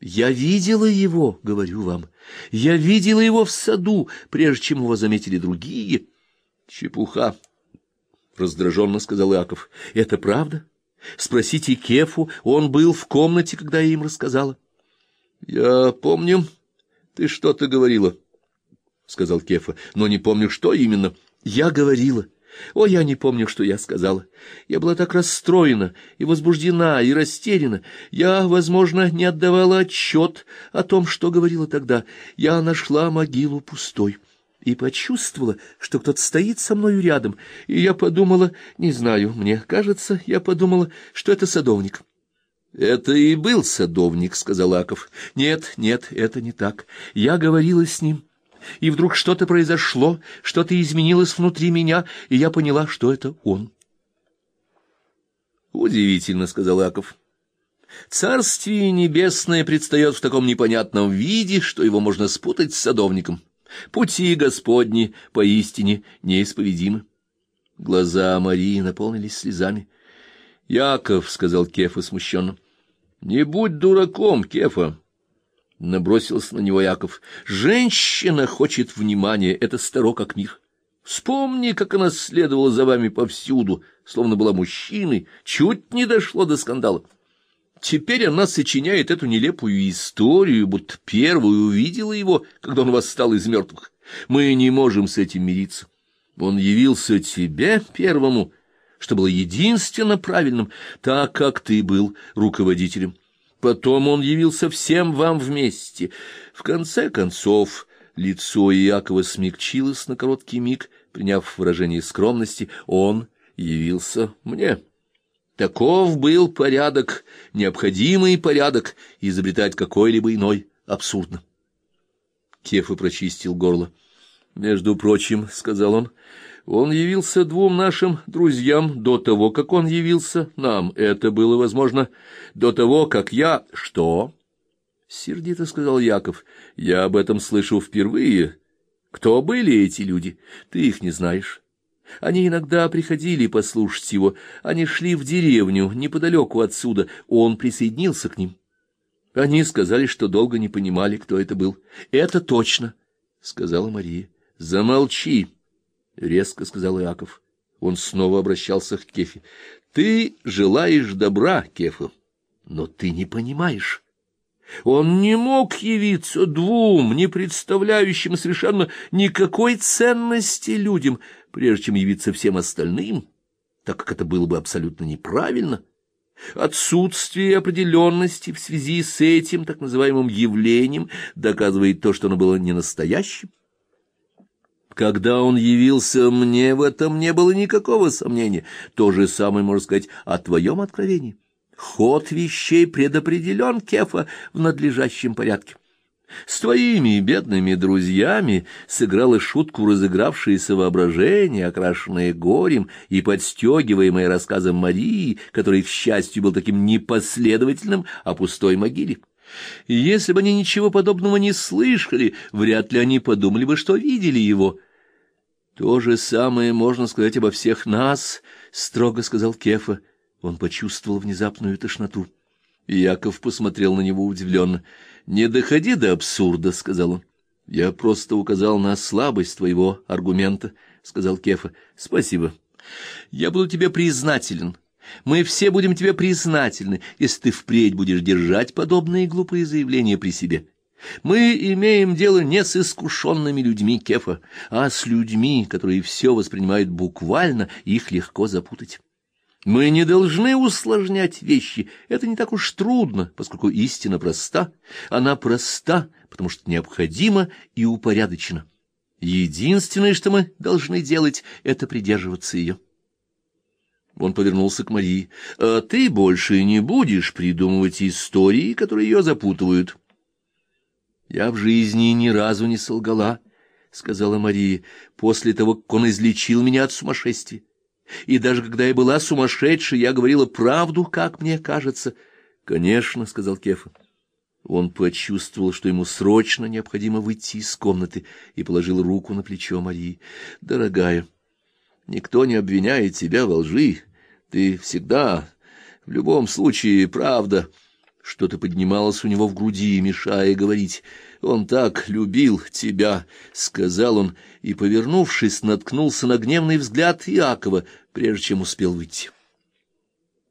Я видела его, говорю вам. Я видела его в саду, прежде чем его заметили другие. Чепуха, раздраженно сказал Иаков. Это правда? Спросите Кефу, он был в комнате, когда я им рассказала. Я помню, ты что-то говорила, сказал Кефа, но не помню, что именно. Я говорила. О, я не помню, что я сказала. Я была так расстроена и возбуждена, и растеряна. Я, возможно, не отдавала отчет о том, что говорила тогда. Я нашла могилу пустой и почувствовала, что кто-то стоит со мною рядом, и я подумала, не знаю, мне кажется, я подумала, что это садовник. — Это и был садовник, — сказал Аков. — Нет, нет, это не так. Я говорила с ним и вдруг что-то произошло, что-то изменилось внутри меня, и я поняла, что это он. «Удивительно», — сказал Аков. «Царствие небесное предстает в таком непонятном виде, что его можно спутать с садовником. Пути Господни поистине неисповедимы». Глаза Марии наполнились слезами. «Яков», — сказал Кефа смущенно, — «не будь дураком, Кефа. Набросился на него Яков. «Женщина хочет внимания, это старо как мир. Вспомни, как она следовала за вами повсюду, словно была мужчиной, чуть не дошло до скандала. Теперь она сочиняет эту нелепую историю, будто первую увидела его, когда он восстал из мертвых. Мы не можем с этим мириться. Он явился тебе первому, что было единственно правильным, так как ты был руководителем. Потом он явился всем вам вместе. В конце концов, лицо Иакова смягчилось на короткий миг, приняв выражение скромности, он явился мне. Таков был порядок, необходимый порядок, изобретать какой-либо иной абсурдно. Кефа прочистил горло. «Между прочим, — сказал он, — он явился двум нашим друзьям до того, как он явился нам. Это было возможно до того, как я... Что? Сердито сказал Яков. Я об этом слышу впервые. Кто были эти люди? Ты их не знаешь. Они иногда приходили послушать его. Они шли в деревню неподалеку отсюда. Он присоединился к ним. Они сказали, что долго не понимали, кто это был. Это точно, сказала Мария. Замолчи, — резко сказал Иаков. Он снова обращался к Кефе. — Ты желаешь добра, Кефа, но ты не понимаешь. Он не мог явиться двум, не представляющим совершенно никакой ценности людям, прежде чем явиться всем остальным, так как это было бы абсолютно неправильно. Отсутствие определенности в связи с этим так называемым явлением доказывает то, что оно было не настоящим. Когда он явился мне, в этом не было никакого сомнения. То же самое можно сказать о твоем откровении. Ход вещей предопределен, Кефа, в надлежащем порядке. С твоими бедными друзьями сыграло шутку разыгравшееся воображение, окрашенное горем и подстегиваемое рассказом Марии, который, к счастью, был таким непоследовательным о пустой могиле. Если бы они ничего подобного не слышали, вряд ли они подумали бы, что видели его — то же самое можно сказать обо всех нас, строго сказал Кефа. Он почувствовал внезапную тошноту. Яков посмотрел на него удивленно. Не доходи до абсурда, сказал он. Я просто указал на слабость твоего аргумента, сказал Кефа. Спасибо. Я буду тебе признателен. Мы все будем тебе признательны, если ты впредь будешь держать подобные глупые заявления при себе. Мы имеем дело не с искушенными людьми Кефа, а с людьми, которые все воспринимают буквально, их легко запутать. Мы не должны усложнять вещи, это не так уж трудно, поскольку истина проста. Она проста, потому что необходима и упорядочена. Единственное, что мы должны делать, это придерживаться ее. Он повернулся к Марии. «А ты больше не будешь придумывать истории, которые ее запутывают». Я в жизни ни разу не солгала, — сказала Мария, — после того, как он излечил меня от сумасшествия. И даже когда я была сумасшедшей, я говорила правду, как мне кажется. — Конечно, — сказал Кефа. Он почувствовал, что ему срочно необходимо выйти из комнаты, и положил руку на плечо Марии. — Дорогая, никто не обвиняет тебя во лжи. Ты всегда, в любом случае, правда. Что-то поднималось у него в груди, мешая говорить. «Он так любил тебя», — сказал он, и, повернувшись, наткнулся на гневный взгляд Иакова, прежде чем успел выйти.